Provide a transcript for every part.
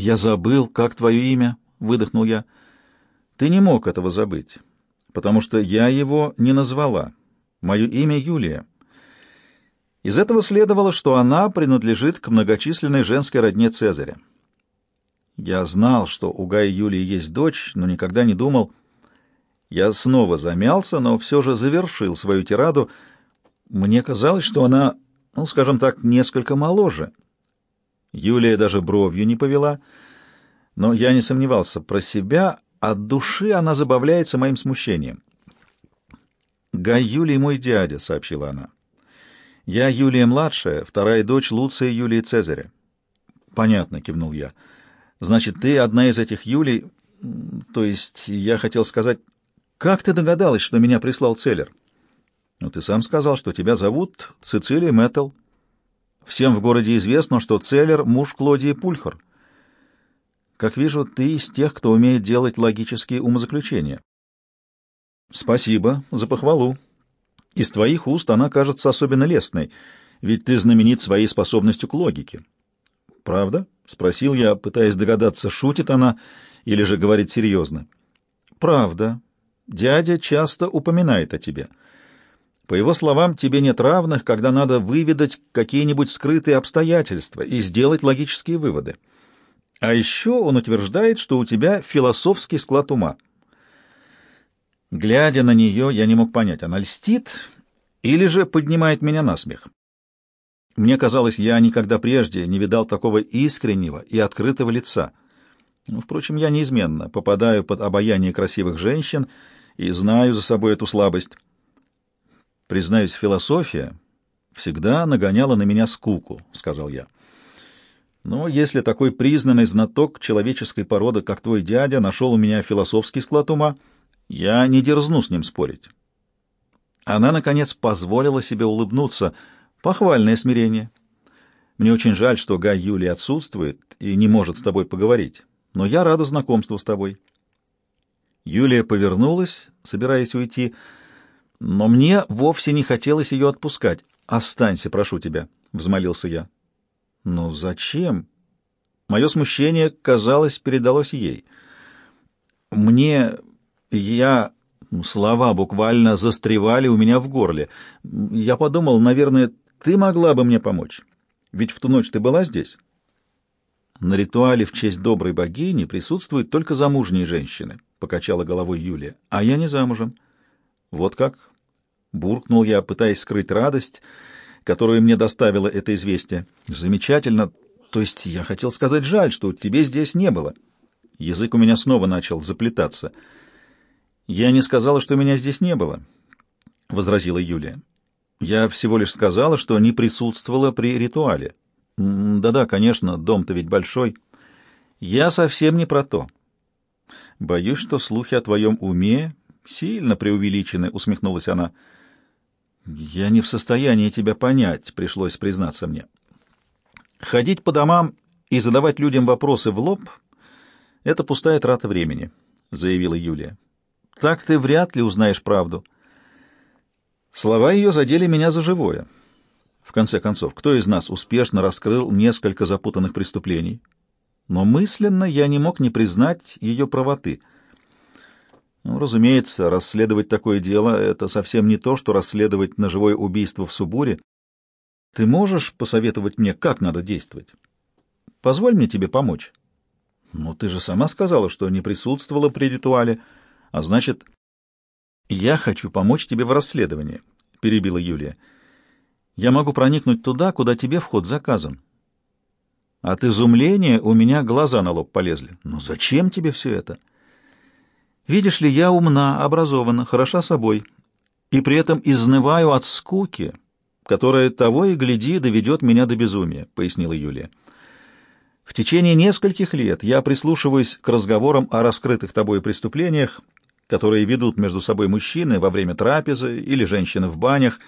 «Я забыл, как твое имя?» — выдохнул я. «Ты не мог этого забыть, потому что я его не назвала. Мое имя Юлия». Из этого следовало, что она принадлежит к многочисленной женской родне Цезаря. Я знал, что у Гая Юлии есть дочь, но никогда не думал. Я снова замялся, но все же завершил свою тираду. Мне казалось, что она, ну, скажем так, несколько моложе. Юлия даже бровью не повела, но я не сомневался про себя, от души она забавляется моим смущением. «Гай Юлий мой дядя», — сообщила она. «Я Юлия младшая, вторая дочь Луция Юлии Цезаря». «Понятно», — кивнул я. Значит, ты одна из этих Юлей... То есть, я хотел сказать... Как ты догадалась, что меня прислал Целлер? Ну, ты сам сказал, что тебя зовут Цицилия Мэттл. Всем в городе известно, что Целлер — муж Клодии Пульхар. Как вижу, ты из тех, кто умеет делать логические умозаключения. Спасибо за похвалу. Из твоих уст она кажется особенно лестной, ведь ты знаменит своей способностью к логике. Правда? — спросил я, пытаясь догадаться, шутит она или же говорит серьезно. «Правда. Дядя часто упоминает о тебе. По его словам, тебе нет равных, когда надо выведать какие-нибудь скрытые обстоятельства и сделать логические выводы. А еще он утверждает, что у тебя философский склад ума». Глядя на нее, я не мог понять, она льстит или же поднимает меня на смех. Мне казалось, я никогда прежде не видал такого искреннего и открытого лица. Впрочем, я неизменно попадаю под обаяние красивых женщин и знаю за собой эту слабость. Признаюсь, философия всегда нагоняла на меня скуку, — сказал я. Но если такой признанный знаток человеческой породы, как твой дядя, нашел у меня философский склад ума, я не дерзну с ним спорить. Она, наконец, позволила себе улыбнуться — Похвальное смирение. Мне очень жаль, что Гай Юлий отсутствует и не может с тобой поговорить, но я рада знакомству с тобой. Юлия повернулась, собираясь уйти, но мне вовсе не хотелось ее отпускать. «Останься, прошу тебя», — взмолился я. «Но зачем?» Мое смущение, казалось, передалось ей. «Мне... я...» Слова буквально застревали у меня в горле. Я подумал, наверное, ты могла бы мне помочь. Ведь в ту ночь ты была здесь. На ритуале в честь доброй богини присутствуют только замужние женщины, — покачала головой Юлия. А я не замужем. Вот как? Буркнул я, пытаясь скрыть радость, которую мне доставило это известие. Замечательно. То есть я хотел сказать жаль, что тебе здесь не было. Язык у меня снова начал заплетаться. Я не сказала, что меня здесь не было, — возразила Юлия. Я всего лишь сказала, что не присутствовала при ритуале. Да-да, конечно, дом-то ведь большой. Я совсем не про то. Боюсь, что слухи о твоем уме сильно преувеличены, усмехнулась она. Я не в состоянии тебя понять, пришлось признаться мне. Ходить по домам и задавать людям вопросы в лоб — это пустая трата времени, заявила Юлия. Так ты вряд ли узнаешь правду. Слова ее задели меня за живое. В конце концов, кто из нас успешно раскрыл несколько запутанных преступлений? Но мысленно я не мог не признать ее правоты. Ну, разумеется, расследовать такое дело — это совсем не то, что расследовать ножевое убийство в Субуре. Ты можешь посоветовать мне, как надо действовать? Позволь мне тебе помочь. Ну, ты же сама сказала, что не присутствовала при ритуале, а значит, «Я хочу помочь тебе в расследовании», — перебила Юлия. «Я могу проникнуть туда, куда тебе вход заказан». От изумления у меня глаза на лоб полезли. «Ну зачем тебе все это?» «Видишь ли, я умна, образована, хороша собой, и при этом изнываю от скуки, которая того и гляди доведет меня до безумия», — пояснила Юлия. «В течение нескольких лет я прислушиваюсь к разговорам о раскрытых тобой преступлениях, которые ведут между собой мужчины во время трапезы или женщины в банях,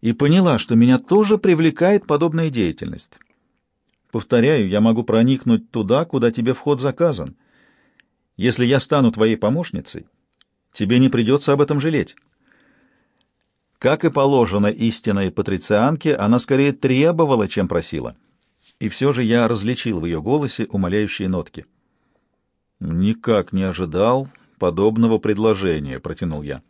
и поняла, что меня тоже привлекает подобная деятельность. Повторяю, я могу проникнуть туда, куда тебе вход заказан. Если я стану твоей помощницей, тебе не придется об этом жалеть. Как и положено истинной патрицианке, она скорее требовала, чем просила. и все же я различил в ее голосе умоляющие нотки. «Никак не ожидал подобного предложения», — протянул я.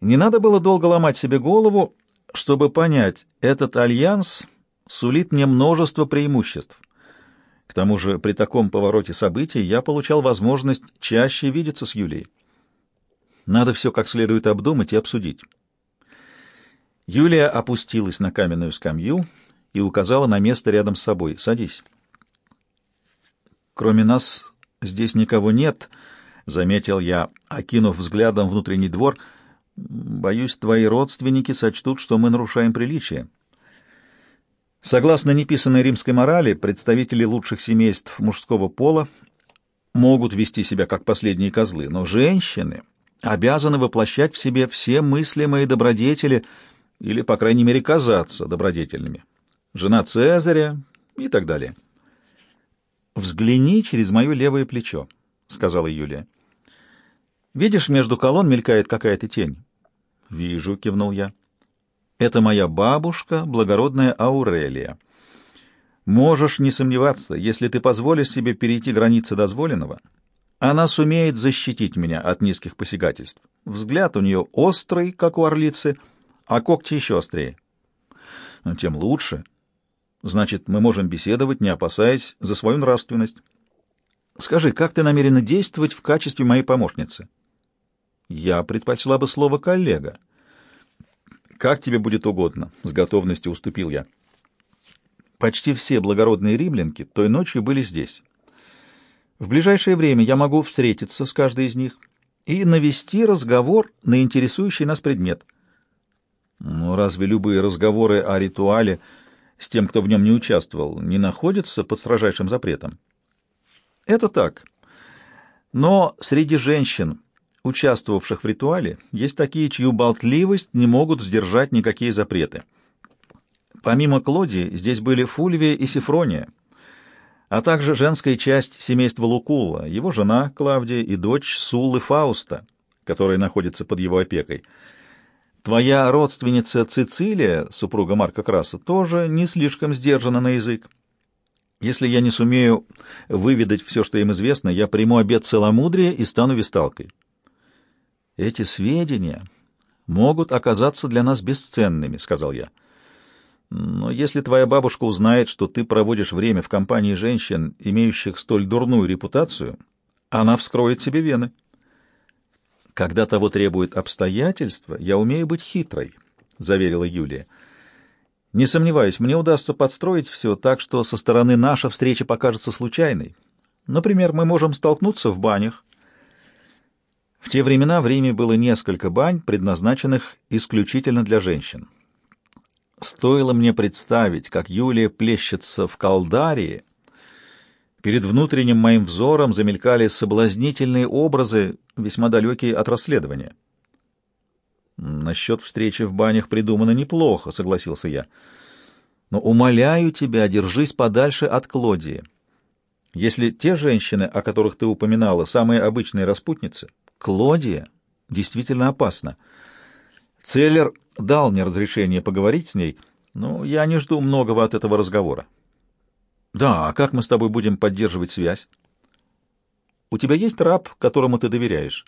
Не надо было долго ломать себе голову, чтобы понять, этот альянс сулит мне множество преимуществ. К тому же при таком повороте событий я получал возможность чаще видеться с Юлией. Надо все как следует обдумать и обсудить. Юлия опустилась на каменную скамью и указала на место рядом с собой. «Садись». «Кроме нас здесь никого нет», — заметил я, окинув взглядом внутренний двор. «Боюсь, твои родственники сочтут, что мы нарушаем приличие». Согласно неписанной римской морали, представители лучших семейств мужского пола могут вести себя как последние козлы, но женщины обязаны воплощать в себе все мыслимые добродетели или, по крайней мере, казаться добродетельными. Жена Цезаря и так далее. «Взгляни через мое левое плечо», — сказала Юлия. «Видишь, между колонн мелькает какая-то тень?» «Вижу», — кивнул я. «Это моя бабушка, благородная Аурелия. Можешь не сомневаться, если ты позволишь себе перейти границы дозволенного, она сумеет защитить меня от низких посягательств. Взгляд у нее острый, как у орлицы, — а когти еще острее. Тем лучше. Значит, мы можем беседовать, не опасаясь за свою нравственность. Скажи, как ты намерена действовать в качестве моей помощницы? Я предпочла бы слово «коллега». Как тебе будет угодно, — с готовностью уступил я. Почти все благородные римлянки той ночью были здесь. В ближайшее время я могу встретиться с каждой из них и навести разговор на интересующий нас предмет — но разве любые разговоры о ритуале с тем, кто в нем не участвовал, не находятся под строжайшим запретом? Это так. Но среди женщин, участвовавших в ритуале, есть такие, чью болтливость не могут сдержать никакие запреты. Помимо Клодии, здесь были Фульвия и Сифрония, а также женская часть семейства Лукула, его жена Клавдия и дочь Суллы Фауста, которая находится под его опекой — Твоя родственница Цицилия, супруга Марка Краса, тоже не слишком сдержана на язык. Если я не сумею выведать все, что им известно, я приму обет целомудрия и стану весталкой. Эти сведения могут оказаться для нас бесценными, — сказал я. Но если твоя бабушка узнает, что ты проводишь время в компании женщин, имеющих столь дурную репутацию, она вскроет себе вены. «Когда того требуют обстоятельства, я умею быть хитрой», — заверила Юлия. «Не сомневаюсь, мне удастся подстроить все так, что со стороны наша встреча покажется случайной. Например, мы можем столкнуться в банях». В те времена в Риме было несколько бань, предназначенных исключительно для женщин. Стоило мне представить, как Юлия плещется в колдарии, Перед внутренним моим взором замелькали соблазнительные образы, весьма далекие от расследования. «Насчет встречи в банях придумано неплохо», — согласился я. «Но умоляю тебя, держись подальше от Клодии. Если те женщины, о которых ты упоминала, самые обычные распутницы, Клодия действительно опасна. Целлер дал мне разрешение поговорить с ней, но я не жду многого от этого разговора. Да, а как мы с тобой будем поддерживать связь? У тебя есть раб, которому ты доверяешь?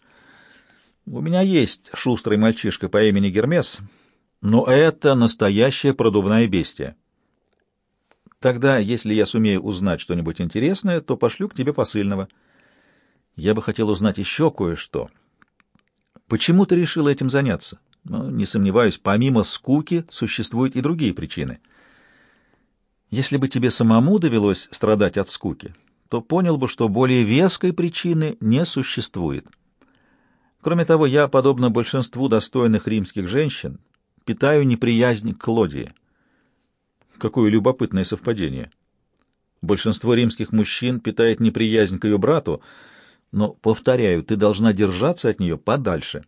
У меня есть шустрый мальчишка по имени Гермес, но это настоящая продувная бестия. Тогда, если я сумею узнать что-нибудь интересное, то пошлю к тебе посыльного. Я бы хотел узнать еще кое-что. Почему ты решила этим заняться? Ну, не сомневаюсь, помимо скуки существуют и другие причины — если бы тебе самому довелось страдать от скуки, то понял бы, что более веской причины не существует. Кроме того, я, подобно большинству достойных римских женщин, питаю неприязнь к Клодии. Какое любопытное совпадение. Большинство римских мужчин питает неприязнь к ее брату, но, повторяю, ты должна держаться от нее подальше.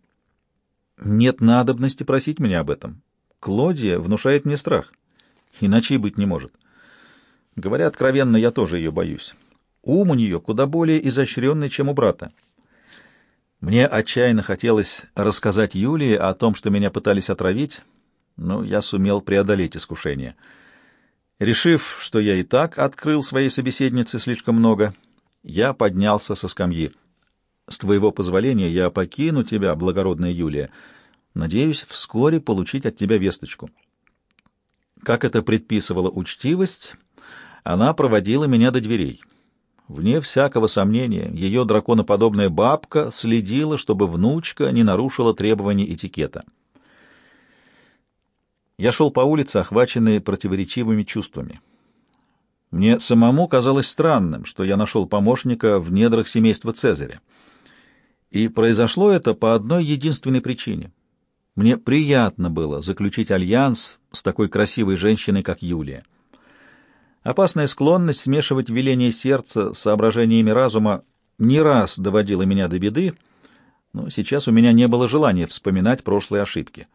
Нет надобности просить меня об этом. Клодия внушает мне страх. Иначе и быть не может. Говоря откровенно, я тоже ее боюсь. Ум у нее куда более изощренный, чем у брата. Мне отчаянно хотелось рассказать Юлии о том, что меня пытались отравить, но я сумел преодолеть искушение. Решив, что я и так открыл своей собеседнице слишком много, я поднялся со скамьи. «С твоего позволения я покину тебя, благородная Юлия. Надеюсь вскоре получить от тебя весточку». Как это предписывала учтивость, она проводила меня до дверей. Вне всякого сомнения, ее драконоподобная бабка следила, чтобы внучка не нарушила требований этикета. Я шел по улице, охваченный противоречивыми чувствами. Мне самому казалось странным, что я нашел помощника в недрах семейства Цезаря. И произошло это по одной единственной причине. Мне приятно было заключить альянс с такой красивой женщиной, как Юлия. Опасная склонность смешивать веление сердца с соображениями разума не раз доводила меня до беды, но сейчас у меня не было желания вспоминать прошлые ошибки.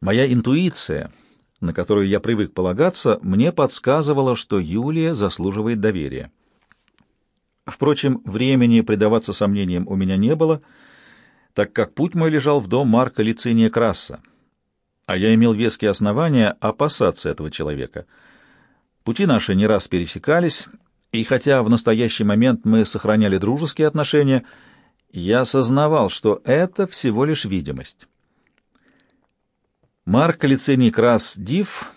Моя интуиция, на которую я привык полагаться, мне подсказывала, что Юлия заслуживает доверия. Впрочем, времени предаваться сомнениям у меня не было, так как путь мой лежал в дом Марка Лициния Краса, а я имел веские основания опасаться этого человека. Пути наши не раз пересекались, и хотя в настоящий момент мы сохраняли дружеские отношения, я осознавал, что это всего лишь видимость. Марк Лициний Крас Див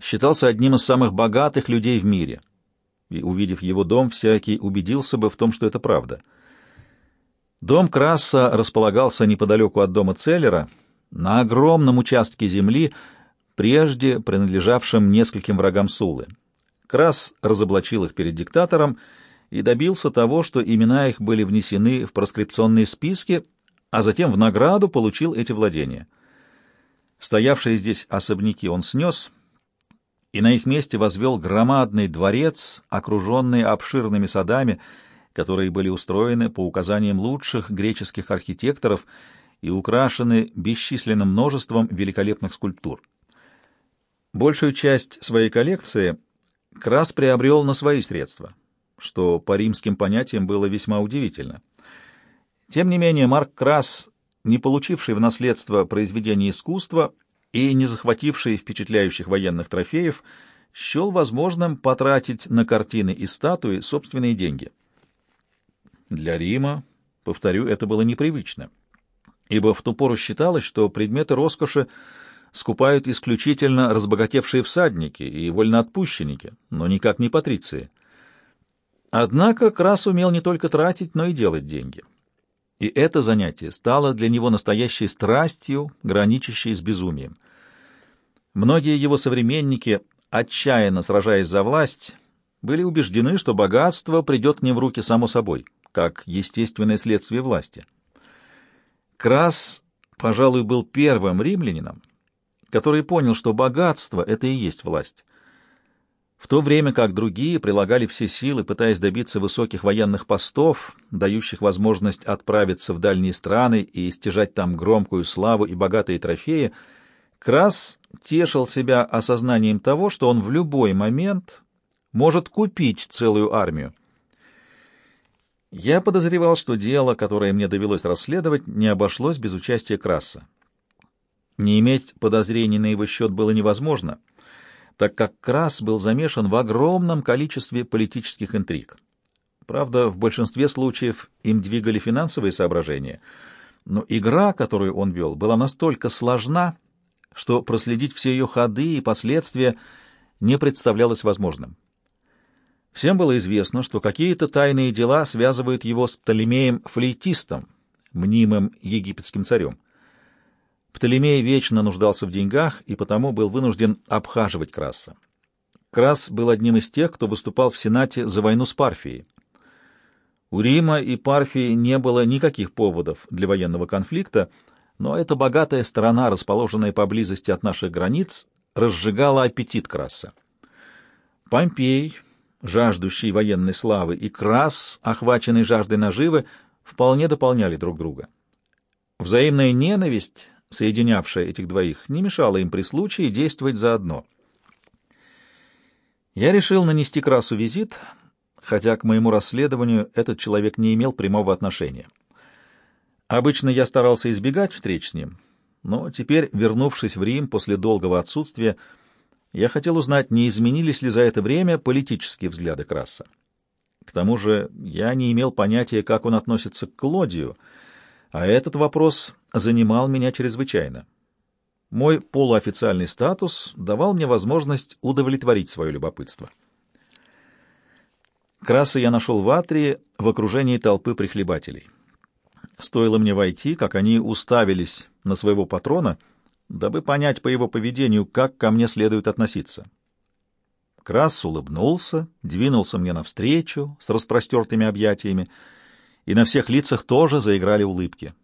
считался одним из самых богатых людей в мире, и, увидев его дом, всякий убедился бы в том, что это правда. Дом Краса располагался неподалеку от дома Целлера, на огромном участке земли, прежде принадлежавшем нескольким врагам Сулы. Крас разоблачил их перед диктатором и добился того, что имена их были внесены в проскрипционные списки, а затем в награду получил эти владения — Стоявшие здесь особняки он снес, и на их месте возвел громадный дворец, окруженный обширными садами, которые были устроены по указаниям лучших греческих архитекторов и украшены бесчисленным множеством великолепных скульптур. Большую часть своей коллекции Крас приобрел на свои средства, что по римским понятиям было весьма удивительно. Тем не менее, Марк Крас не получивший в наследство произведения искусства и не захвативший впечатляющих военных трофеев, счел возможным потратить на картины и статуи собственные деньги. Для Рима, повторю, это было непривычно, ибо в ту пору считалось, что предметы роскоши скупают исключительно разбогатевшие всадники и вольноотпущенники, но никак не патриции. Однако Крас умел не только тратить, но и делать деньги и это занятие стало для него настоящей страстью, граничащей с безумием. Многие его современники, отчаянно сражаясь за власть, были убеждены, что богатство придет к ним в руки само собой, как естественное следствие власти. Крас, пожалуй, был первым римлянином, который понял, что богатство — это и есть власть в то время как другие прилагали все силы, пытаясь добиться высоких военных постов, дающих возможность отправиться в дальние страны и стяжать там громкую славу и богатые трофеи, Крас тешил себя осознанием того, что он в любой момент может купить целую армию. Я подозревал, что дело, которое мне довелось расследовать, не обошлось без участия Краса. Не иметь подозрений на его счет было невозможно — так как Крас был замешан в огромном количестве политических интриг. Правда, в большинстве случаев им двигали финансовые соображения, но игра, которую он вел, была настолько сложна, что проследить все ее ходы и последствия не представлялось возможным. Всем было известно, что какие-то тайные дела связывают его с Птолемеем Флейтистом, мнимым египетским царем. Птолемей вечно нуждался в деньгах и потому был вынужден обхаживать Краса. Крас был одним из тех, кто выступал в Сенате за войну с Парфией. У Рима и Парфии не было никаких поводов для военного конфликта, но эта богатая страна, расположенная поблизости от наших границ, разжигала аппетит Краса. Помпей, жаждущий военной славы, и Крас, охваченный жаждой наживы, вполне дополняли друг друга. Взаимная ненависть соединявшая этих двоих, не мешала им при случае действовать заодно. Я решил нанести Красу визит, хотя к моему расследованию этот человек не имел прямого отношения. Обычно я старался избегать встреч с ним, но теперь, вернувшись в Рим после долгого отсутствия, Я хотел узнать, не изменились ли за это время политические взгляды Краса. К тому же я не имел понятия, как он относится к Клодию, а этот вопрос занимал меня чрезвычайно. Мой полуофициальный статус давал мне возможность удовлетворить свое любопытство. Краса я нашел в Атрии в окружении толпы прихлебателей. Стоило мне войти, как они уставились на своего патрона, дабы понять по его поведению, как ко мне следует относиться. Крас улыбнулся, двинулся мне навстречу с распростертыми объятиями, и на всех лицах тоже заиграли улыбки.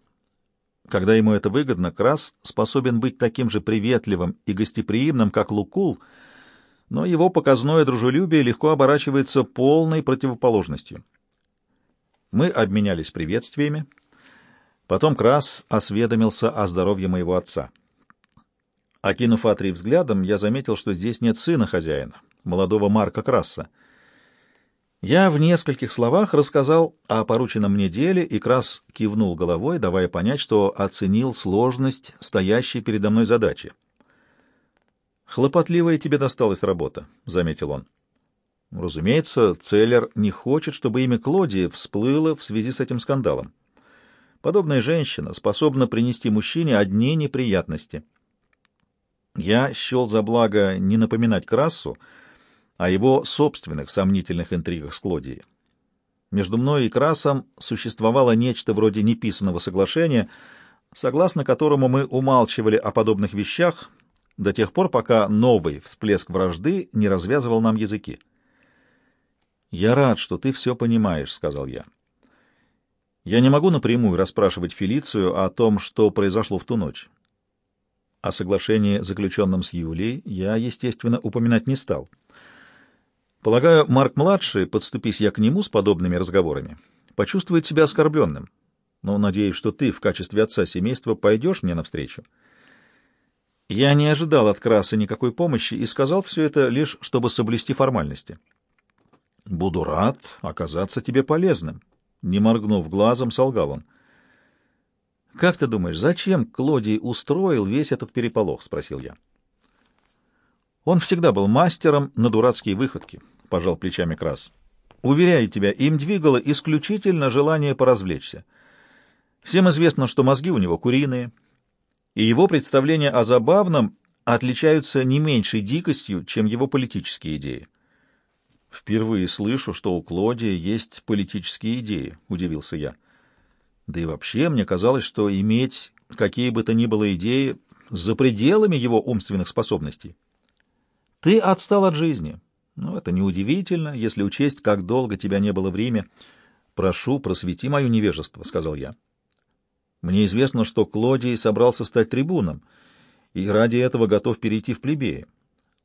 Когда ему это выгодно, Крас способен быть таким же приветливым и гостеприимным, как Лукул, но его показное дружелюбие легко оборачивается полной противоположностью. Мы обменялись приветствиями. Потом Крас осведомился о здоровье моего отца. Окинув Атрий взглядом, я заметил, что здесь нет сына хозяина, молодого Марка Краса. Я в нескольких словах рассказал о порученном мне деле, и Крас кивнул головой, давая понять, что оценил сложность стоящей передо мной задачи. «Хлопотливая тебе досталась работа», — заметил он. Разумеется, Целлер не хочет, чтобы имя Клодии всплыло в связи с этим скандалом. Подобная женщина способна принести мужчине одни неприятности. Я счел за благо не напоминать Красу, о его собственных сомнительных интригах с Клодией. Между мной и Красом существовало нечто вроде неписанного соглашения, согласно которому мы умалчивали о подобных вещах до тех пор, пока новый всплеск вражды не развязывал нам языки. «Я рад, что ты все понимаешь», — сказал я. «Я не могу напрямую расспрашивать Фелицию о том, что произошло в ту ночь. О соглашении, заключенном с Юлией, я, естественно, упоминать не стал». Полагаю, Марк-младший, подступись я к нему с подобными разговорами, почувствует себя оскорбленным. Но надеюсь, что ты в качестве отца семейства пойдешь мне навстречу. Я не ожидал от Краса никакой помощи и сказал все это лишь, чтобы соблюсти формальности. «Буду рад оказаться тебе полезным», — не моргнув глазом, солгал он. «Как ты думаешь, зачем Клодий устроил весь этот переполох?» — спросил я. Он всегда был мастером на дурацкие выходки, — пожал плечами Крас. «Уверяю тебя, им двигало исключительно желание поразвлечься. Всем известно, что мозги у него куриные, и его представления о забавном отличаются не меньшей дикостью, чем его политические идеи». «Впервые слышу, что у Клодия есть политические идеи», — удивился я. «Да и вообще мне казалось, что иметь какие бы то ни было идеи за пределами его умственных способностей». «Ты отстал от жизни», ну, это неудивительно, если учесть, как долго тебя не было в Риме. Прошу, просвети мое невежество, — сказал я. Мне известно, что Клодий собрался стать трибуном, и ради этого готов перейти в плебеи.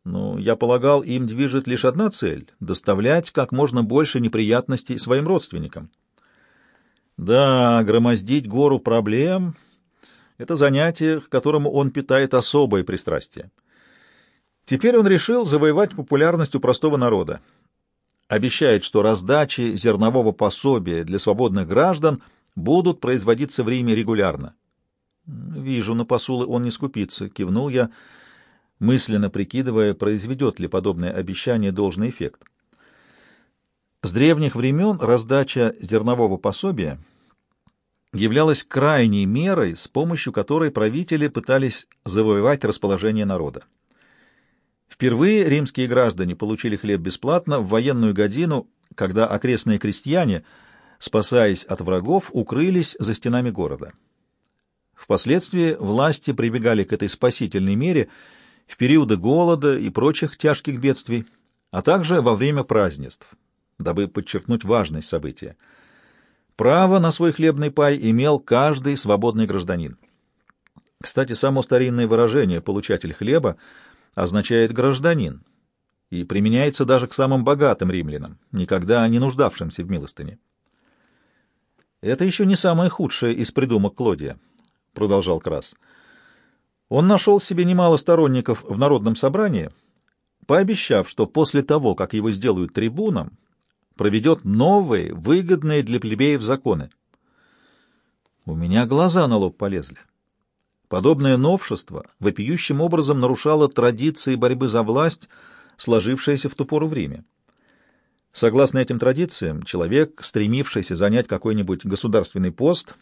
Но я полагал, им движет лишь одна цель — доставлять как можно больше неприятностей своим родственникам. Да, громоздить гору проблем — это занятие, к которому он питает особое пристрастие. Теперь он решил завоевать популярность у простого народа. Обещает, что раздачи зернового пособия для свободных граждан будут производиться в Риме регулярно. «Вижу, на посулы он не скупится», — кивнул я, мысленно прикидывая, произведет ли подобное обещание должный эффект. С древних времен раздача зернового пособия являлась крайней мерой, с помощью которой правители пытались завоевать расположение народа. Впервые римские граждане получили хлеб бесплатно в военную годину, когда окрестные крестьяне, спасаясь от врагов, укрылись за стенами города. Впоследствии власти прибегали к этой спасительной мере в периоды голода и прочих тяжких бедствий, а также во время празднеств, дабы подчеркнуть важность события. Право на свой хлебный пай имел каждый свободный гражданин. Кстати, само старинное выражение «получатель хлеба» означает «гражданин» и применяется даже к самым богатым римлянам, никогда не нуждавшимся в милостыне. «Это еще не самое худшее из придумок Клодия», — продолжал Крас. «Он нашел себе немало сторонников в народном собрании, пообещав, что после того, как его сделают трибуном, проведет новые, выгодные для плебеев законы. У меня глаза на лоб полезли. Подобное новшество вопиющим образом нарушало традиции борьбы за власть, сложившиеся в ту пору в Риме. Согласно этим традициям, человек, стремившийся занять какой-нибудь государственный пост,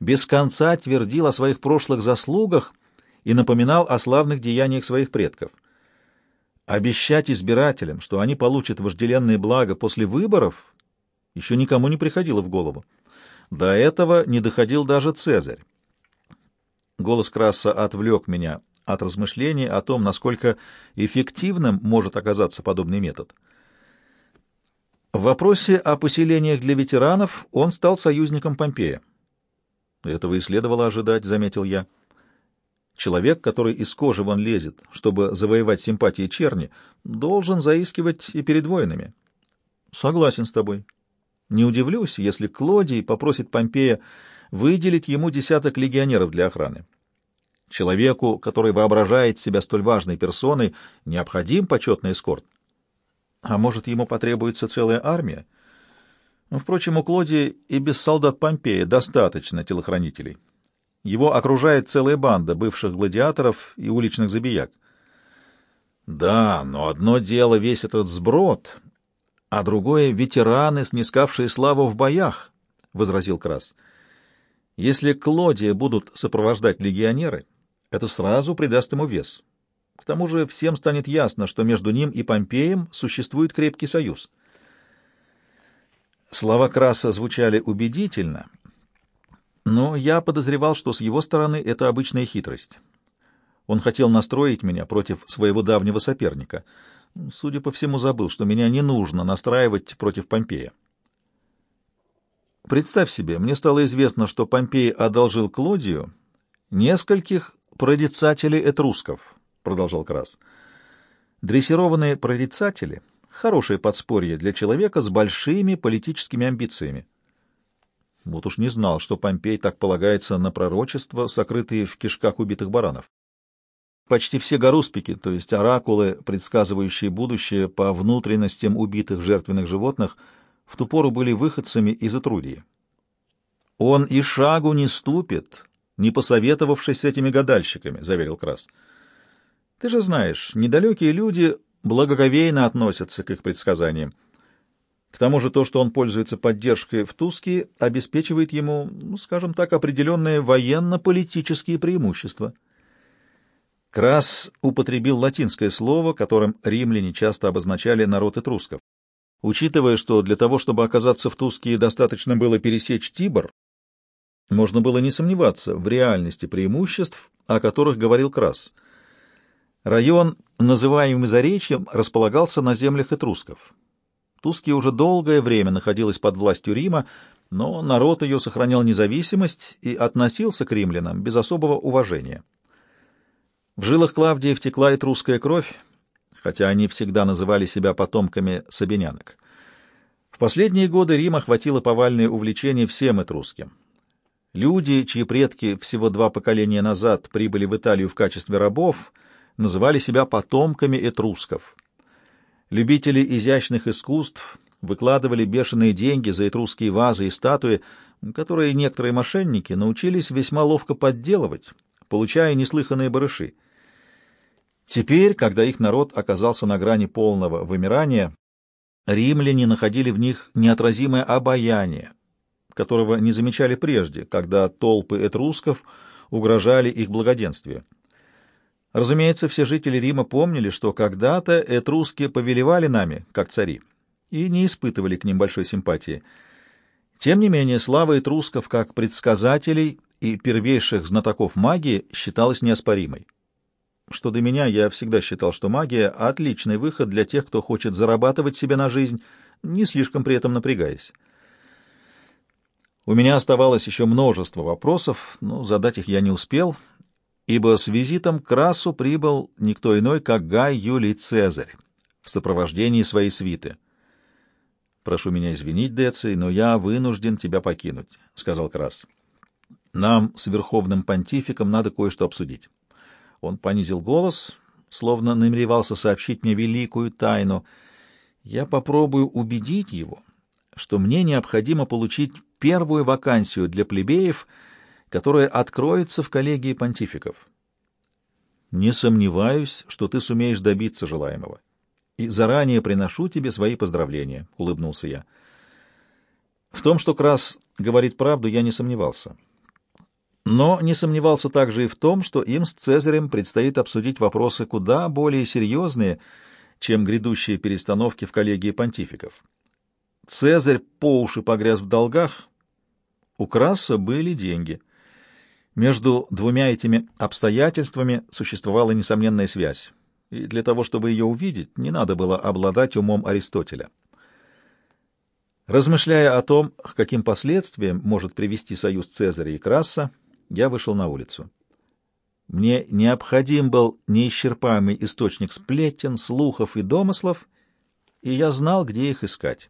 без конца твердил о своих прошлых заслугах и напоминал о славных деяниях своих предков. Обещать избирателям, что они получат вожделенные блага после выборов, еще никому не приходило в голову. До этого не доходил даже Цезарь. Голос Краса отвлек меня от размышлений о том, насколько эффективным может оказаться подобный метод. В вопросе о поселениях для ветеранов он стал союзником Помпея. Этого и следовало ожидать, заметил я. Человек, который из кожи вон лезет, чтобы завоевать симпатии черни, должен заискивать и перед воинами. Согласен с тобой. Не удивлюсь, если Клодий попросит Помпея выделить ему десяток легионеров для охраны. Человеку, который воображает себя столь важной персоной, необходим почетный эскорт. А может, ему потребуется целая армия? Впрочем, у Клодии и без солдат Помпея достаточно телохранителей. Его окружает целая банда бывших гладиаторов и уличных забияк. Да, но одно дело весь этот сброд, а другое — ветераны, снискавшие славу в боях, — возразил Крас. Если Клодия будут сопровождать легионеры, это сразу придаст ему вес. К тому же всем станет ясно, что между ним и Помпеем существует крепкий союз. Слова Краса звучали убедительно, но я подозревал, что с его стороны это обычная хитрость. Он хотел настроить меня против своего давнего соперника. Судя по всему, забыл, что меня не нужно настраивать против Помпея. Представь себе, мне стало известно, что Помпей одолжил Клодию нескольких прорицателей этрусков, продолжал Крас. Дрессированные прорицатели — хорошее подспорье для человека с большими политическими амбициями. Вот уж не знал, что Помпей так полагается на пророчества, сокрытые в кишках убитых баранов. Почти все гаруспики, то есть оракулы, предсказывающие будущее по внутренностям убитых жертвенных животных, в ту пору были выходцами из Этрурии. «Он и шагу не ступит, не посоветовавшись с этими гадальщиками», — заверил Крас. Ты же знаешь, недалекие люди благоговейно относятся к их предсказаниям. К тому же то, что он пользуется поддержкой в Туске, обеспечивает ему, ну, скажем так, определенные военно-политические преимущества. Крас употребил латинское слово, которым римляне часто обозначали народ этрусков. Учитывая, что для того, чтобы оказаться в Туске, достаточно было пересечь Тибр, можно было не сомневаться в реальности преимуществ, о которых говорил Крас — Район, называемый Заречьем, располагался на землях этрусков. Туски уже долгое время находилась под властью Рима, но народ ее сохранял независимость и относился к римлянам без особого уважения. В жилах Клавдии втекла этрусская кровь, хотя они всегда называли себя потомками сабинянок. В последние годы Рим охватило повальное увлечение всем этрусским. Люди, чьи предки всего два поколения назад прибыли в Италию в качестве рабов — называли себя потомками этрусков. Любители изящных искусств выкладывали бешеные деньги за этрусские вазы и статуи, которые некоторые мошенники научились весьма ловко подделывать, получая неслыханные барыши. Теперь, когда их народ оказался на грани полного вымирания, римляне находили в них неотразимое обаяние, которого не замечали прежде, когда толпы этрусков угрожали их благоденствию. Разумеется, все жители Рима помнили, что когда-то этруски повелевали нами, как цари, и не испытывали к ним большой симпатии. Тем не менее, слава этрусков как предсказателей и первейших знатоков магии считалась неоспоримой. Что до меня, я всегда считал, что магия — отличный выход для тех, кто хочет зарабатывать себе на жизнь, не слишком при этом напрягаясь. У меня оставалось еще множество вопросов, но задать их я не успел — ибо с визитом к Расу прибыл никто иной, как Гай Юлий Цезарь в сопровождении своей свиты. «Прошу меня извинить, Деций, но я вынужден тебя покинуть», — сказал Крас. «Нам с верховным понтификом надо кое-что обсудить». Он понизил голос, словно намеревался сообщить мне великую тайну. «Я попробую убедить его, что мне необходимо получить первую вакансию для плебеев — которое откроется в коллегии понтификов. Не сомневаюсь, что ты сумеешь добиться желаемого. И заранее приношу тебе свои поздравления, — улыбнулся я. В том, что Крас говорит правду, я не сомневался. Но не сомневался также и в том, что им с Цезарем предстоит обсудить вопросы куда более серьезные, чем грядущие перестановки в коллегии понтификов. Цезарь по уши погряз в долгах, у Краса были деньги. Между двумя этими обстоятельствами существовала несомненная связь, и для того, чтобы ее увидеть, не надо было обладать умом Аристотеля. Размышляя о том, к каким последствиям может привести союз Цезаря и Краса, я вышел на улицу. Мне необходим был неисчерпаемый источник сплетен, слухов и домыслов, и я знал, где их искать.